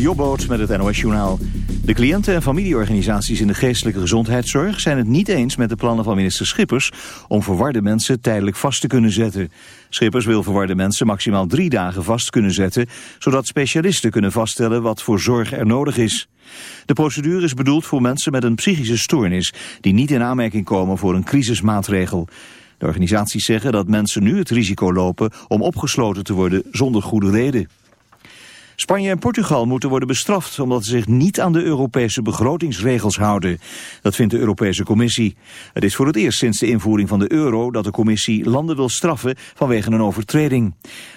Jobboot met het NOS Journaal. De cliënten en familieorganisaties in de geestelijke gezondheidszorg zijn het niet eens met de plannen van minister Schippers om verwarde mensen tijdelijk vast te kunnen zetten. Schippers wil verwarde mensen maximaal drie dagen vast kunnen zetten, zodat specialisten kunnen vaststellen wat voor zorg er nodig is. De procedure is bedoeld voor mensen met een psychische stoornis die niet in aanmerking komen voor een crisismaatregel. De organisaties zeggen dat mensen nu het risico lopen om opgesloten te worden zonder goede reden. Spanje en Portugal moeten worden bestraft omdat ze zich niet aan de Europese begrotingsregels houden. Dat vindt de Europese Commissie. Het is voor het eerst sinds de invoering van de euro dat de Commissie landen wil straffen vanwege een overtreding.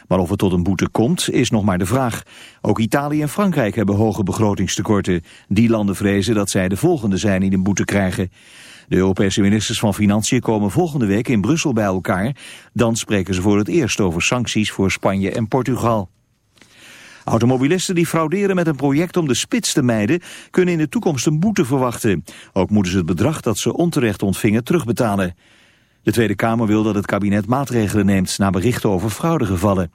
Maar of het tot een boete komt is nog maar de vraag. Ook Italië en Frankrijk hebben hoge begrotingstekorten. Die landen vrezen dat zij de volgende zijn die een boete krijgen. De Europese ministers van Financiën komen volgende week in Brussel bij elkaar. Dan spreken ze voor het eerst over sancties voor Spanje en Portugal. Automobilisten die frauderen met een project om de spits te mijden... kunnen in de toekomst een boete verwachten. Ook moeten ze het bedrag dat ze onterecht ontvingen terugbetalen. De Tweede Kamer wil dat het kabinet maatregelen neemt... na berichten over fraudegevallen.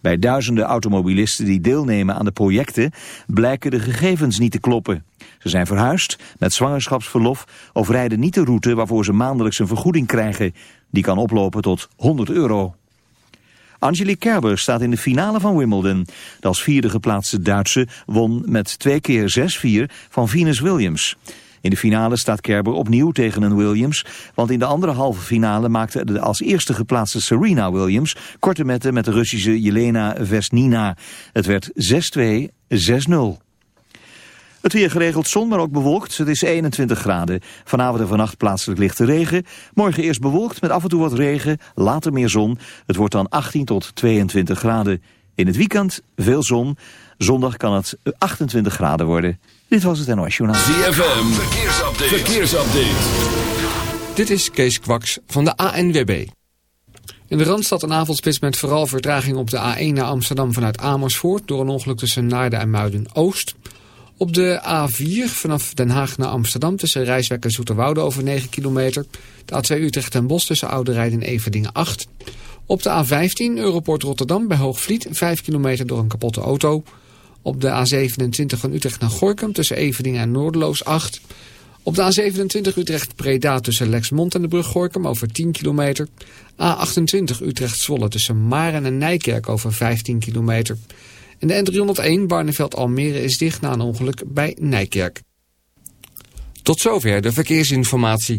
Bij duizenden automobilisten die deelnemen aan de projecten... blijken de gegevens niet te kloppen. Ze zijn verhuisd met zwangerschapsverlof... of rijden niet de route waarvoor ze maandelijks een vergoeding krijgen. Die kan oplopen tot 100 euro. Angelique Kerber staat in de finale van Wimbledon. De als vierde geplaatste Duitse won met twee keer 6-4 van Venus Williams. In de finale staat Kerber opnieuw tegen een Williams, want in de andere halve finale maakte de als eerste geplaatste Serena Williams korte metten met de Russische Jelena Vesnina. Het werd 6-2, 6-0. Het weer geregeld zon, maar ook bewolkt. Het is 21 graden. Vanavond en vannacht plaatselijk lichte regen. Morgen eerst bewolkt met af en toe wat regen, later meer zon. Het wordt dan 18 tot 22 graden. In het weekend veel zon. Zondag kan het 28 graden worden. Dit was het NOS Journaal. ZFM, verkeersupdate. verkeersupdate. Dit is Kees Kwaks van de ANWB. In de Randstad een avondspits met vooral vertraging op de A1 naar Amsterdam vanuit Amersfoort... door een ongeluk tussen Naarden en Muiden-Oost... Op de A4 vanaf Den Haag naar Amsterdam tussen Rijswijk en Zoeterwoude over 9 kilometer. De A2 Utrecht en Bos tussen Oude en Everdingen 8. Op de A15 Europort Rotterdam bij Hoogvliet 5 kilometer door een kapotte auto. Op de A27 van Utrecht naar Gorkum tussen Everdingen en Noordeloos 8. Op de A27 Utrecht-Preda tussen Lexmond en de brug Gorkum over 10 kilometer. A28 Utrecht-Zwolle tussen Maren en Nijkerk over 15 kilometer. En de N301 Barneveld-Almere is dicht na een ongeluk bij Nijkerk. Tot zover de verkeersinformatie.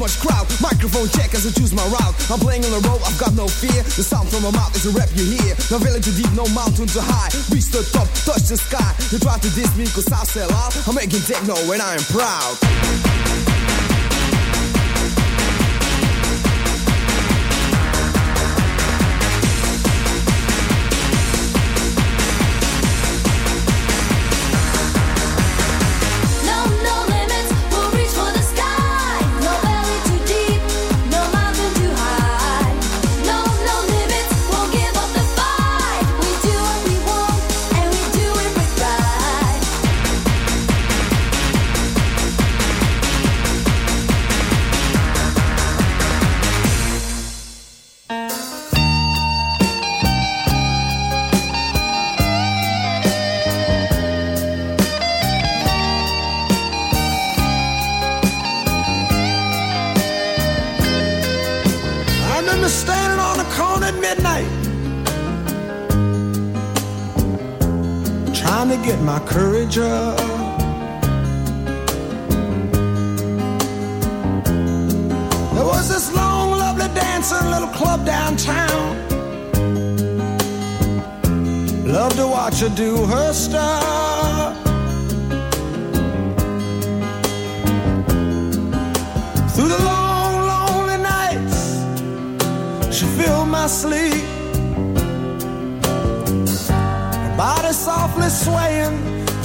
Much crowd. Microphone check as I choose my route. I'm playing on the road, I've got no fear. The sound from my mouth is a rap you hear. No valley too deep, no mountain too high. Reach the top, touch the sky. You try to diss me, cause I sell out. I'm making techno and I am proud.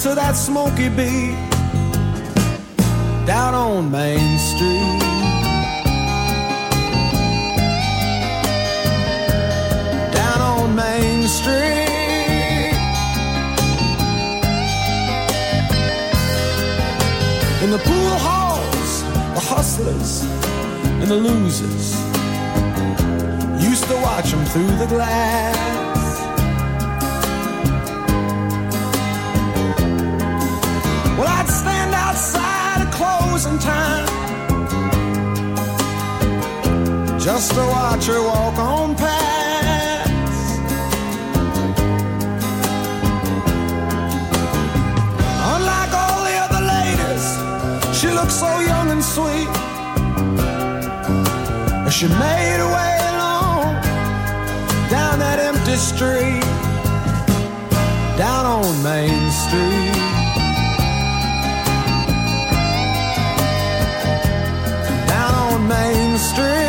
To that smoky beat. Down on Main Street. Down on Main Street. In the pool halls, the hustlers and the losers used to watch them through the glass. Well, I'd stand outside at closing time just to watch her walk on past. Unlike all the other ladies, she looked so young and sweet. As she made her way along down that empty street, down on Main Street. Street.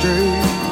straight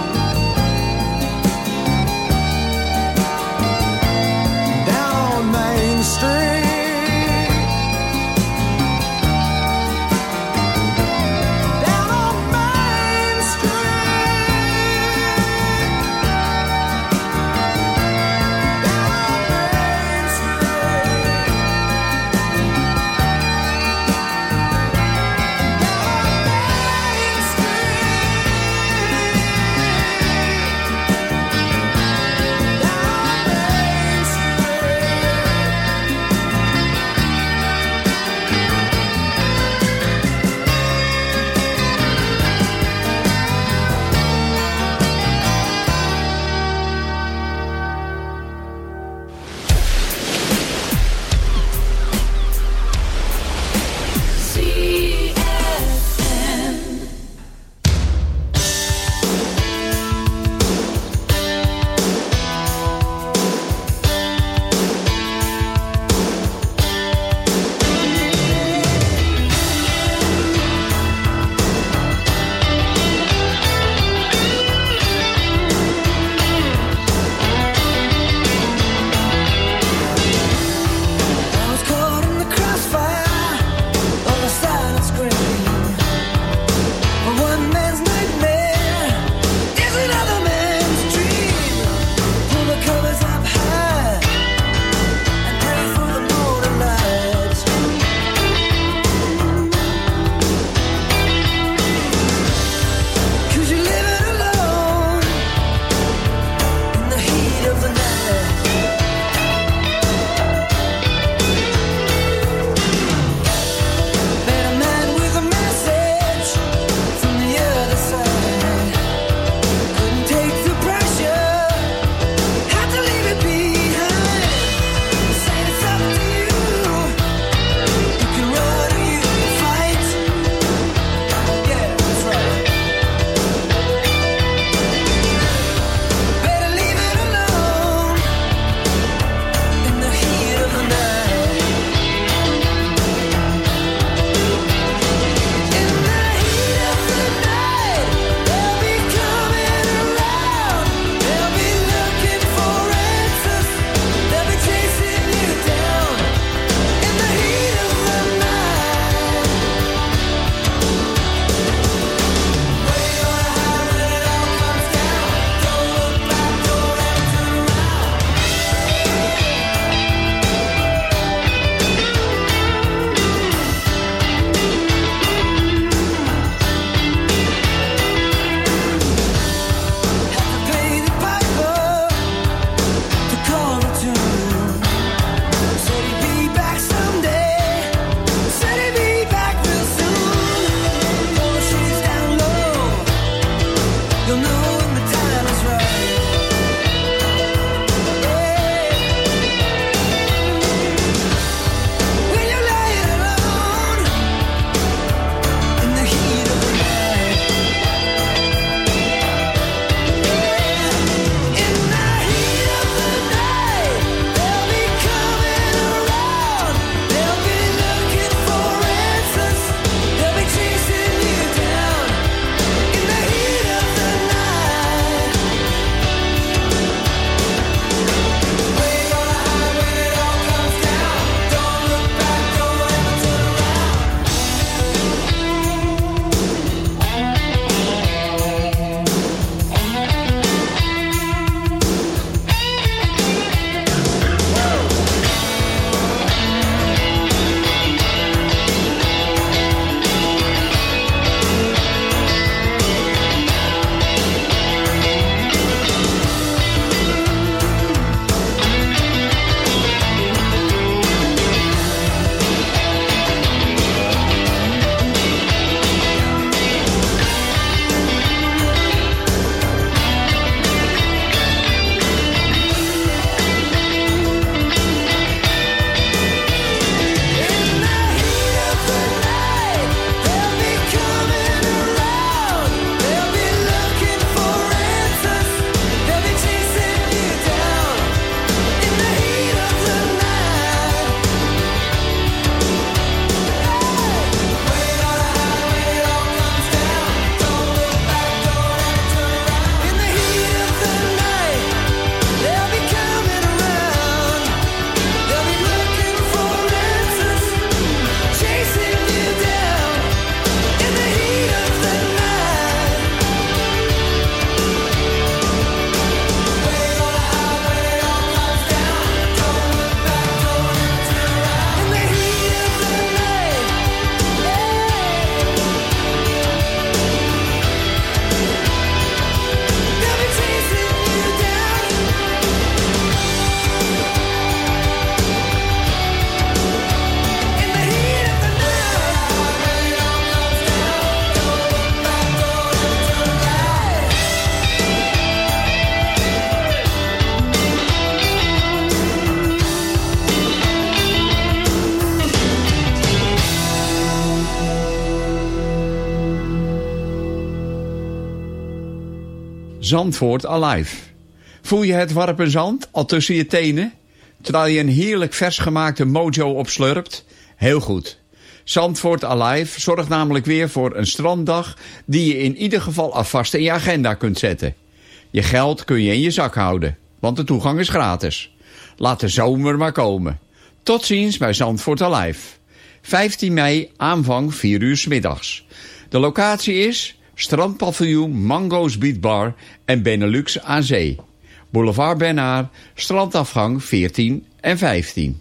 Zandvoort Alive. Voel je het warpen zand al tussen je tenen? Terwijl je een heerlijk vers gemaakte mojo opslurpt? Heel goed. Zandvoort Alive zorgt namelijk weer voor een stranddag... die je in ieder geval alvast in je agenda kunt zetten. Je geld kun je in je zak houden, want de toegang is gratis. Laat de zomer maar komen. Tot ziens bij Zandvoort Alive. 15 mei, aanvang 4 uur middags. De locatie is Strandpaviljoen Mango's Beat Bar en Benelux aan Zee. Boulevard Benaar, strandafgang 14 en 15.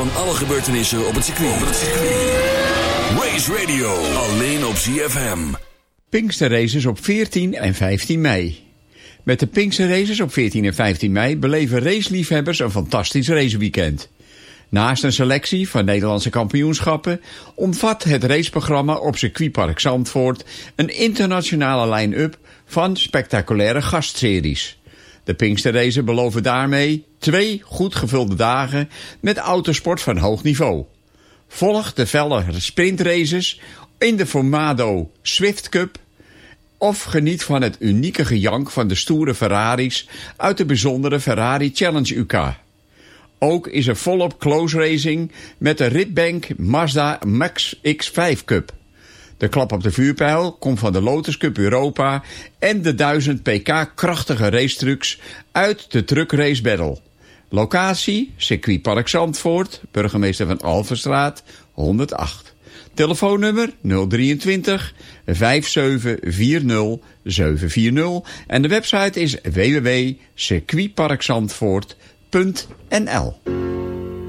van alle gebeurtenissen op het circuit. Op het circuit. Race Radio, alleen op ZFM. Pinkster Races op 14 en 15 mei. Met de Pinkster Races op 14 en 15 mei beleven raceliefhebbers een fantastisch raceweekend. Naast een selectie van Nederlandse kampioenschappen omvat het raceprogramma op circuitpark Zandvoort een internationale line-up van spectaculaire gastseries. De Pinksterraces beloven daarmee twee goed gevulde dagen met autosport van hoog niveau. Volg de felle sprintraces in de Formado Swift Cup of geniet van het unieke gejank van de stoere Ferraris uit de bijzondere Ferrari Challenge UK. Ook is er volop close racing met de Ritbank Mazda Max X5 Cup. De klap op de vuurpijl komt van de Lotus Cup Europa en de 1000 pk krachtige racetrucks uit de Truck Race Battle. Locatie, circuitpark Zandvoort, burgemeester van Alverstraat, 108. Telefoonnummer 023 5740 740 en de website is www.circuitparkzandvoort.nl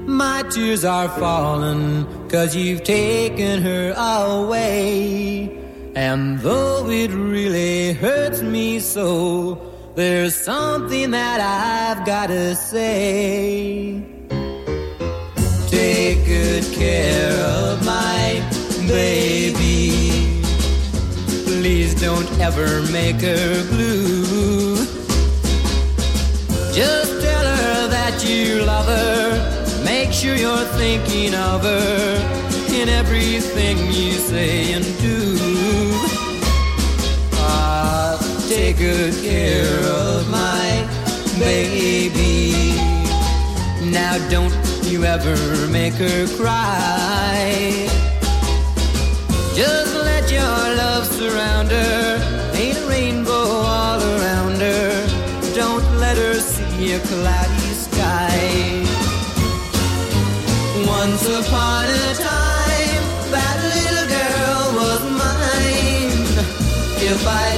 My tears are falling cause you've taken her away. And though it really hurts me so, there's something that I've gotta say. Take good care of my baby. Please don't ever make her blue. Just tell her that you love her. Make sure you're thinking of her in everything you say and do. Take good care of my baby. Now don't you ever make her cry. Just let your love surround her. Ain't a rainbow all around her. Don't let her see a cloudy sky. Once upon a time,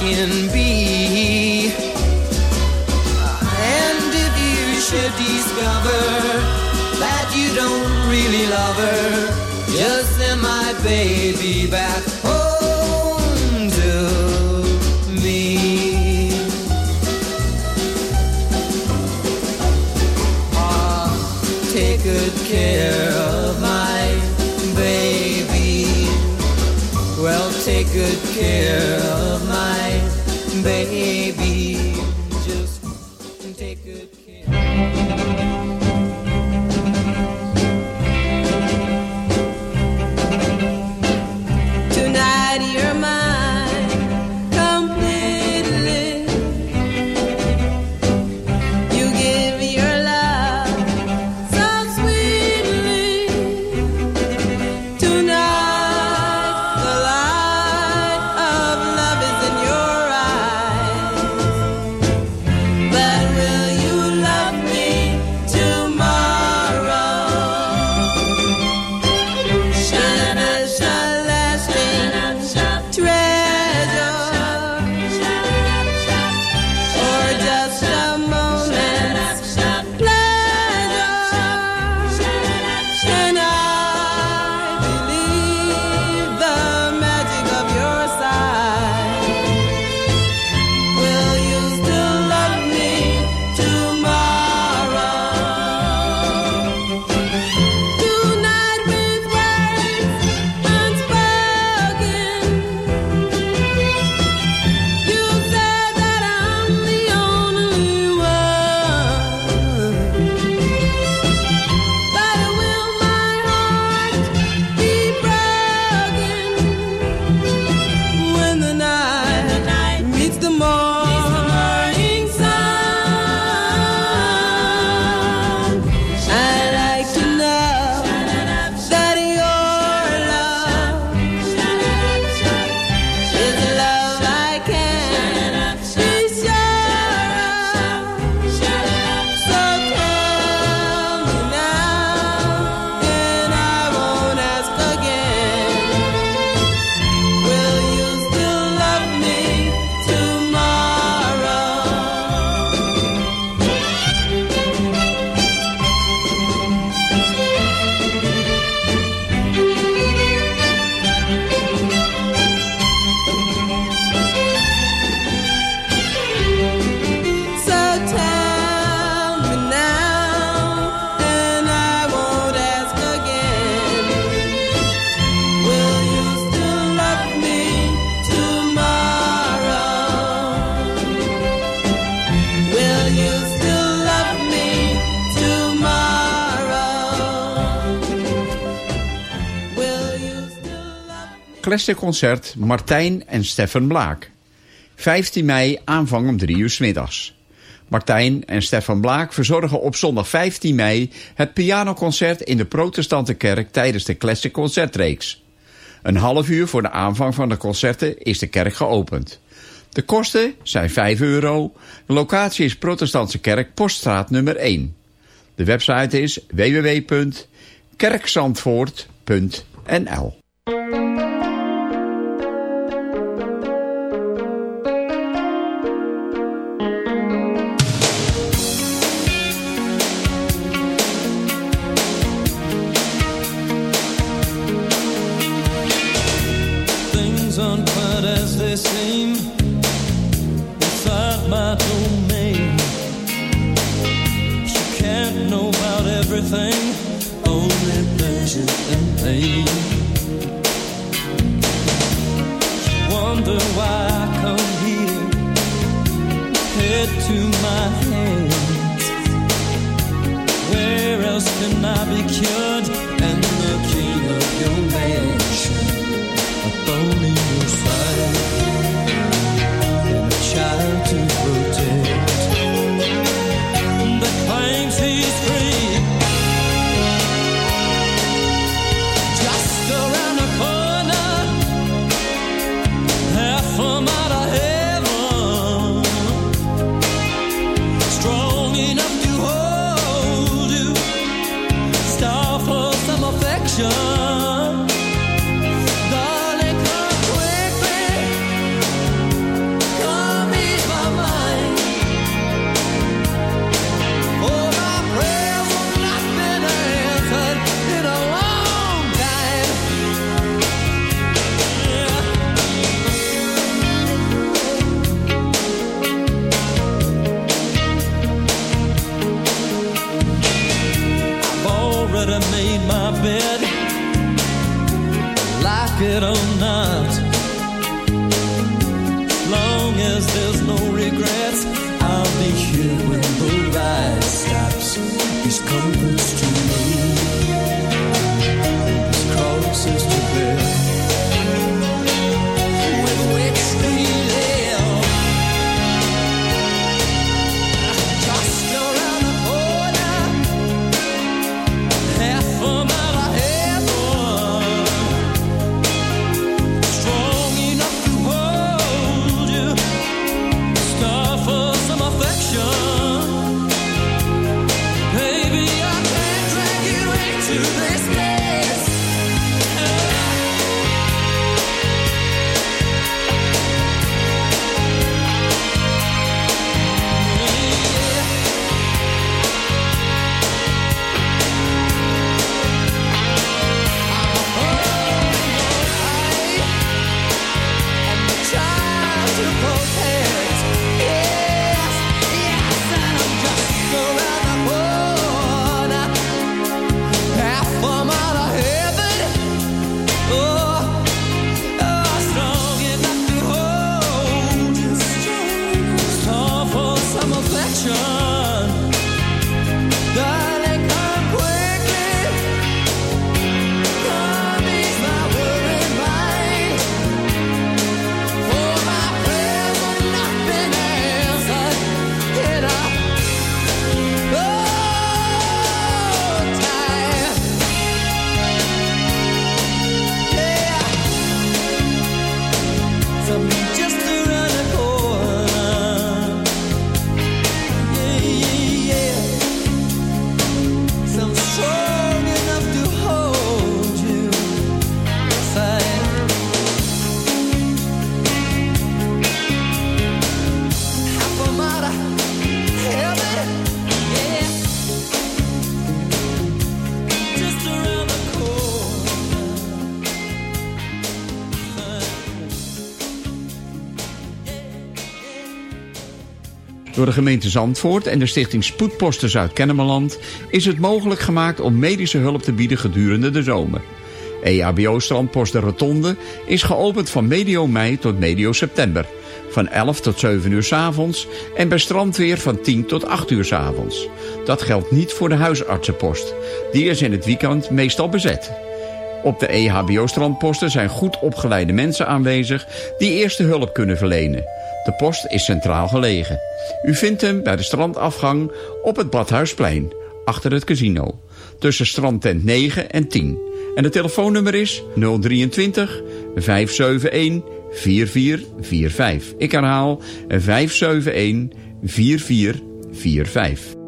can be. And if you should discover that you don't really love her, just send my baby back home to me. Ah, take good care of my baby. Well, take good care of my baby. Concert Martijn en Stefan Blaak. 15 mei aanvang om 3 uur middags. Martijn en Stefan Blaak verzorgen op zondag 15 mei het pianoconcert in de protestante kerk tijdens de Classic Concertreeks. Een half uur voor de aanvang van de concerten is de kerk geopend. De kosten zijn 5 euro. De locatie is Protestantse Kerk, Poststraat nummer 1. De website is www.kerkzandvoort.nl my domain. She can't know about everything, only pleasure and pain. Wonder why I come here, head to my hands. Where else can I be cured Door de gemeente Zandvoort en de stichting Spoedposten Zuid-Kennemerland... is het mogelijk gemaakt om medische hulp te bieden gedurende de zomer. EHBO Strandpost de Rotonde is geopend van medio mei tot medio september. Van 11 tot 7 uur s avonds en bij strandweer van 10 tot 8 uur s avonds. Dat geldt niet voor de huisartsenpost. Die is in het weekend meestal bezet. Op de EHBO-strandposten zijn goed opgeleide mensen aanwezig... die eerste hulp kunnen verlenen. De post is centraal gelegen. U vindt hem bij de strandafgang op het Badhuisplein, achter het casino. Tussen strandtent 9 en 10. En het telefoonnummer is 023 571 4445. Ik herhaal 571 4445.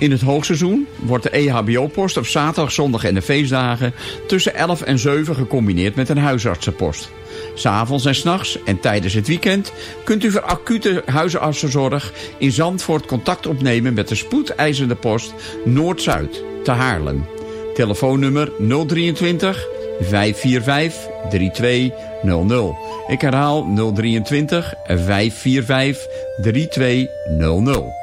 In het hoogseizoen wordt de EHBO-post op zaterdag, zondag en de feestdagen tussen 11 en 7 gecombineerd met een huisartsenpost. S'avonds en s'nachts en tijdens het weekend kunt u voor acute huisartsenzorg in Zandvoort contact opnemen met de spoedeisende post Noord-Zuid te Haarlem. Telefoonnummer 023 545 3200. Ik herhaal 023 545 3200.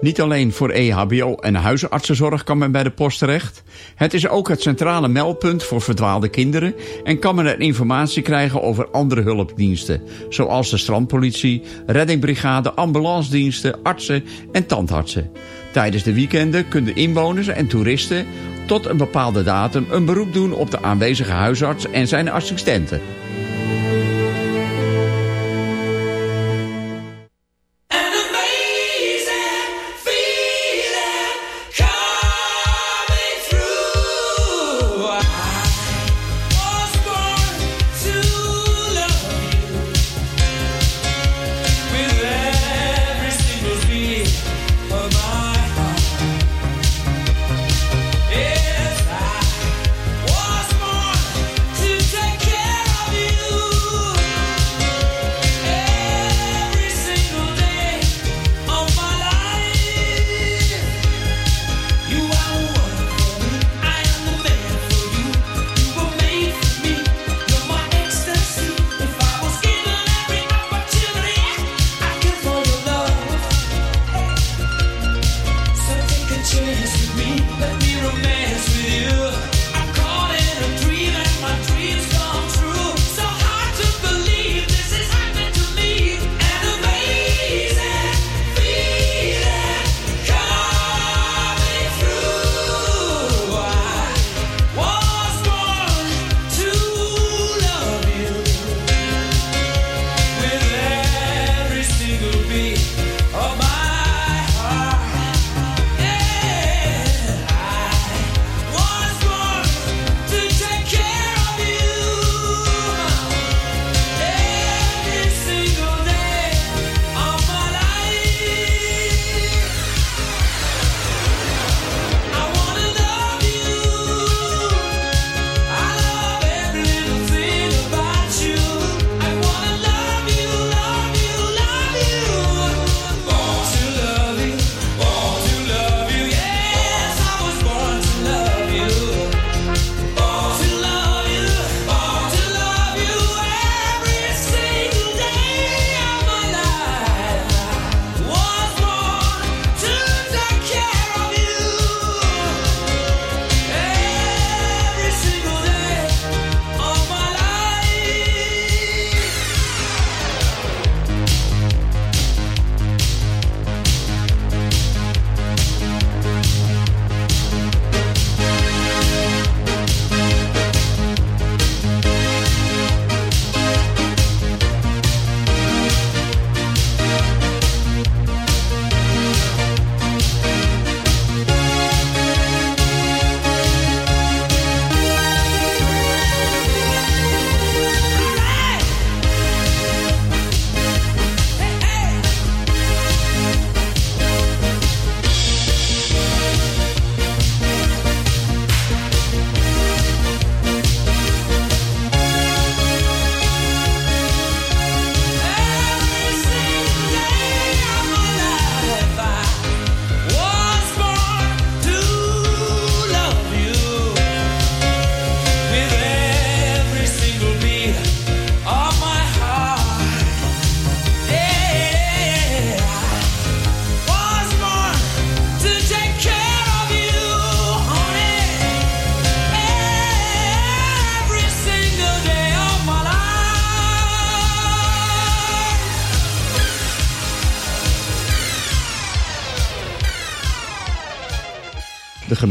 Niet alleen voor EHBO en huisartsenzorg kan men bij de post terecht. Het is ook het centrale meldpunt voor verdwaalde kinderen en kan men er informatie krijgen over andere hulpdiensten, zoals de strandpolitie, reddingbrigade, ambulancediensten, artsen en tandartsen. Tijdens de weekenden kunnen inwoners en toeristen tot een bepaalde datum een beroep doen op de aanwezige huisarts en zijn assistenten.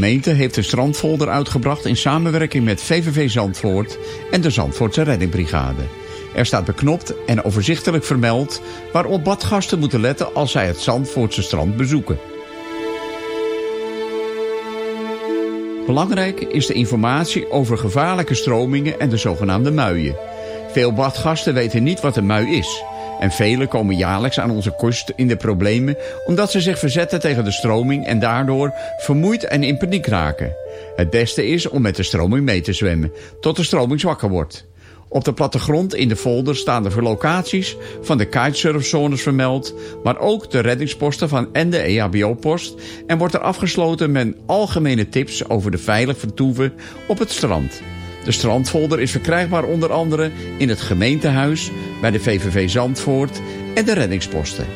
Gemeente heeft een strandfolder uitgebracht in samenwerking met VVV Zandvoort en de Zandvoortse Reddingbrigade. Er staat beknopt en overzichtelijk vermeld waarop badgasten moeten letten als zij het Zandvoortse strand bezoeken. Belangrijk is de informatie over gevaarlijke stromingen en de zogenaamde muien. Veel badgasten weten niet wat een mui is. En velen komen jaarlijks aan onze kust in de problemen omdat ze zich verzetten tegen de stroming en daardoor vermoeid en in paniek raken. Het beste is om met de stroming mee te zwemmen, tot de stroming zwakker wordt. Op de plattegrond in de folder staan de locaties van de kitesurfzones vermeld, maar ook de reddingsposten van en de EHBO-post en wordt er afgesloten met algemene tips over de veilig vertoeven op het strand. De strandfolder is verkrijgbaar onder andere in het gemeentehuis, bij de VVV Zandvoort en de reddingsposten.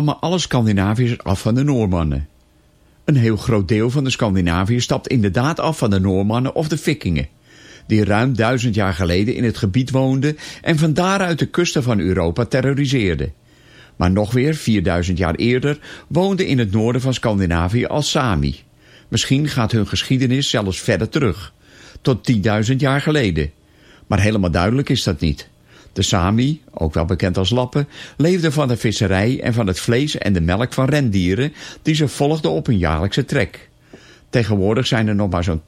Stammen alle Scandinaviërs af van de Noormannen. Een heel groot deel van de Scandinaviërs stapt inderdaad af van de Noormannen of de Vikingen, die ruim duizend jaar geleden in het gebied woonden en van daaruit de kusten van Europa terroriseerden. Maar nog weer 4000 jaar eerder woonden in het noorden van Scandinavië als Sami. Misschien gaat hun geschiedenis zelfs verder terug, tot 10.000 jaar geleden. Maar helemaal duidelijk is dat niet. De Sami, ook wel bekend als Lappen, leefden van de visserij en van het vlees en de melk van rendieren die ze volgden op hun jaarlijkse trek. Tegenwoordig zijn er nog maar zo'n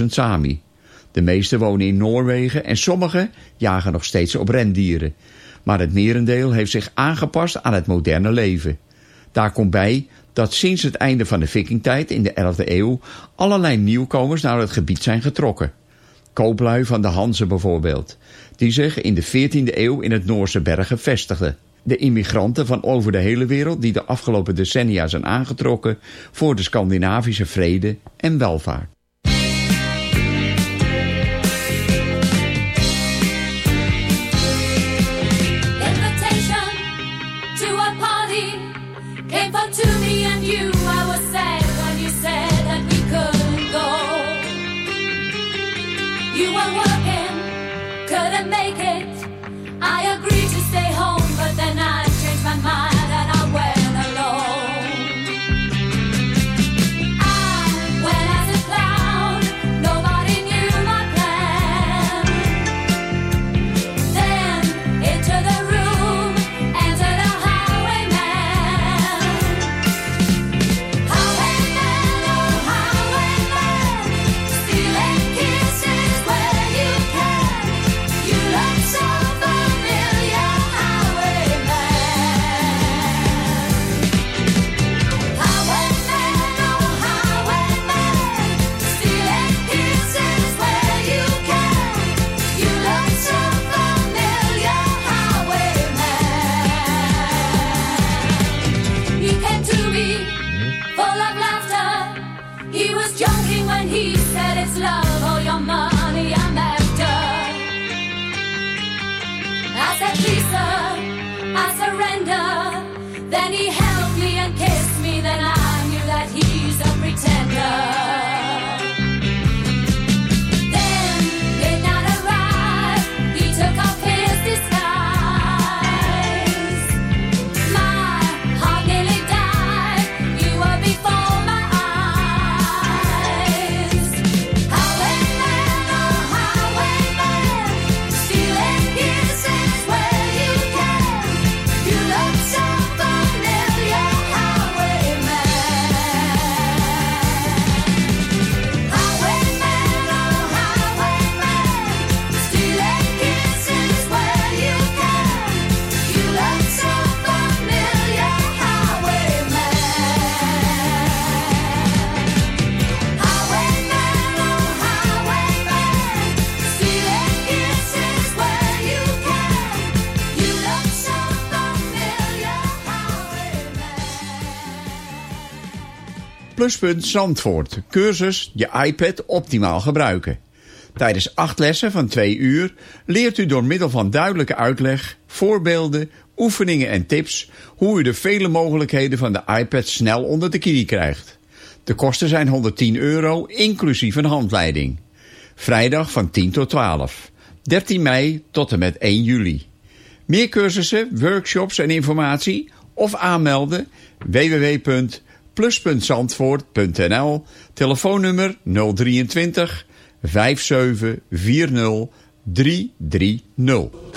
80.000 Sami. De meeste wonen in Noorwegen en sommigen jagen nog steeds op rendieren. Maar het merendeel heeft zich aangepast aan het moderne leven. Daar komt bij dat sinds het einde van de vikingtijd in de 11e eeuw allerlei nieuwkomers naar het gebied zijn getrokken. Kooplui van de Hanzen bijvoorbeeld, die zich in de 14e eeuw in het Noorse bergen vestigden. De immigranten van over de hele wereld die de afgelopen decennia zijn aangetrokken voor de Scandinavische vrede en welvaart. Pluspunt Zandvoort. Cursus je iPad optimaal gebruiken. Tijdens acht lessen van twee uur leert u door middel van duidelijke uitleg, voorbeelden, oefeningen en tips hoe u de vele mogelijkheden van de iPad snel onder de knie krijgt. De kosten zijn 110 euro, inclusief een handleiding. Vrijdag van 10 tot 12. 13 mei tot en met 1 juli. Meer cursussen, workshops en informatie of aanmelden www.plus.zandvoort.nl Telefoonnummer 023 5740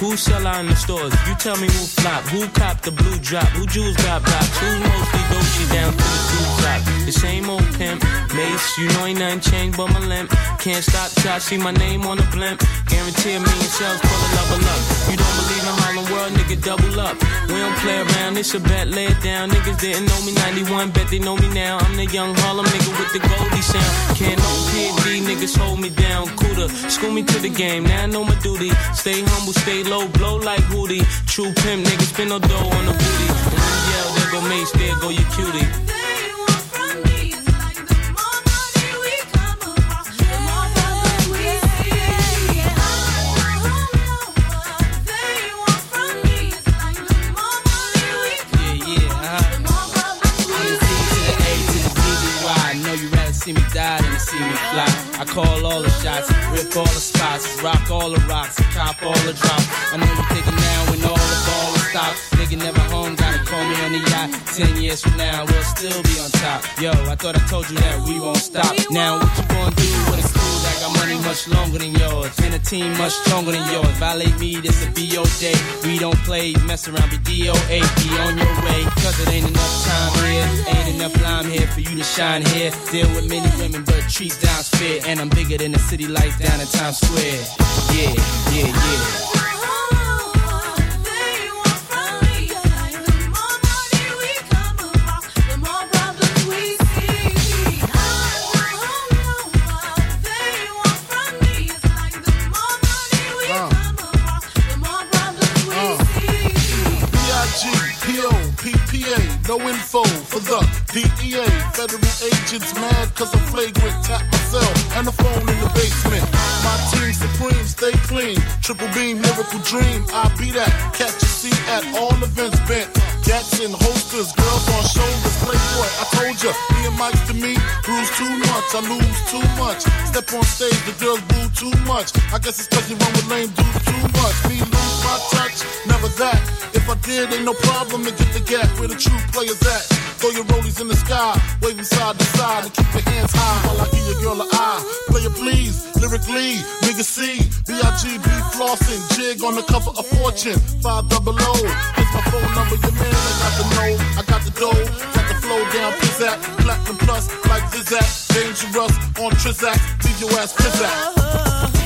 who sell out in the stores. You tell me who flop, who cop the blue drop, who jewels got blocks, who's mostly Dolce down to the two top. The same old pimp, Mace, you know ain't nothing changed but my limp. Can't stop till I see my name on the blimp. Guarantee a million sales, pull a level up. You don't believe in Harlem World, nigga, double up. We don't play around, it's a bet, lay it down. Niggas didn't know me 91, bet they know me now. I'm the young Harlem nigga with the Goldie sound. Can't no PD, niggas hold me down. Cooler, school me to the game, now I know my duty. Stay humble, stay low, blow like Woody. True pimp, niggas spin no dough on the booty. When you yell, there go Mace, there go your cutie. Call all the shots, rip all the spots, rock all the rocks, cop all the drops. I know you thinking now when all the ball is stopped. Nigga never home, gotta call me on the yacht. Ten years from now, we'll still be on top. Yo, I thought I told you that we won't stop. Now what you gonna do with that got money much longer than yours? And a team much stronger than yours. Violate me, this a BO day. We don't play, mess around, be DOA. Be on your way, cause it ain't enough time here. Ain't enough lime here for you to shine here. Deal with many women, but treat down's fair. And I'm bigger than the city lights down in Times Square. Yeah, yeah, yeah. no info DEA. Federal agents mad cause I'm flagrant. Tap myself and the phone in the basement. My team supreme, stay clean. Triple beam, miracle dream. I be that. Catch a seat at all events bent. Gats and holsters, girls on shoulders. Playboy, I told ya, me and Mike's to me. Bruise too much, I lose too much. Step on stage, the girls boo too much. I guess it's cause you run with lame dudes too much. Me lose my touch, never that. If I did, ain't no problem to get the gap where the true players at. Throw your rollies in the sky, waving side to side, and keep your hands high while I give your girl a eye. Play it please, lyrically, nigga C, B-I-G-B flossing, jig on the cover of Fortune, five double O. It's my phone number, your man, I got the know, I got the dough, got the flow down, pizzazz, platinum plus, like Zizak, dangerous on Trizak, leave your ass pizzazz.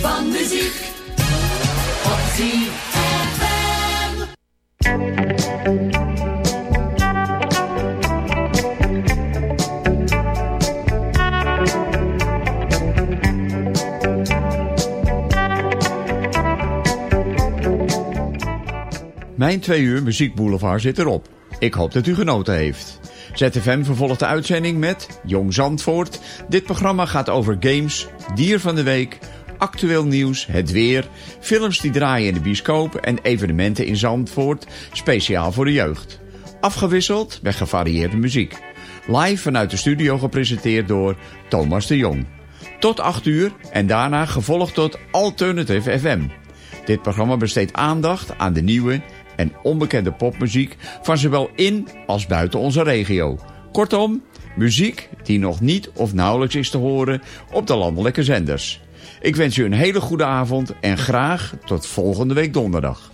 Van muziek op. Mijn twee uur muziekboulevard zit erop. Ik hoop dat u genoten heeft. ZFM vervolgt de uitzending met Jong Zandvoort. Dit programma gaat over games, dier van de week, actueel nieuws, het weer, films die draaien in de bioscoop en evenementen in Zandvoort, speciaal voor de jeugd. Afgewisseld met gevarieerde muziek. Live vanuit de studio gepresenteerd door Thomas de Jong. Tot 8 uur en daarna gevolgd tot Alternative FM. Dit programma besteedt aandacht aan de nieuwe en onbekende popmuziek van zowel in als buiten onze regio. Kortom, muziek die nog niet of nauwelijks is te horen op de landelijke zenders. Ik wens u een hele goede avond en graag tot volgende week donderdag.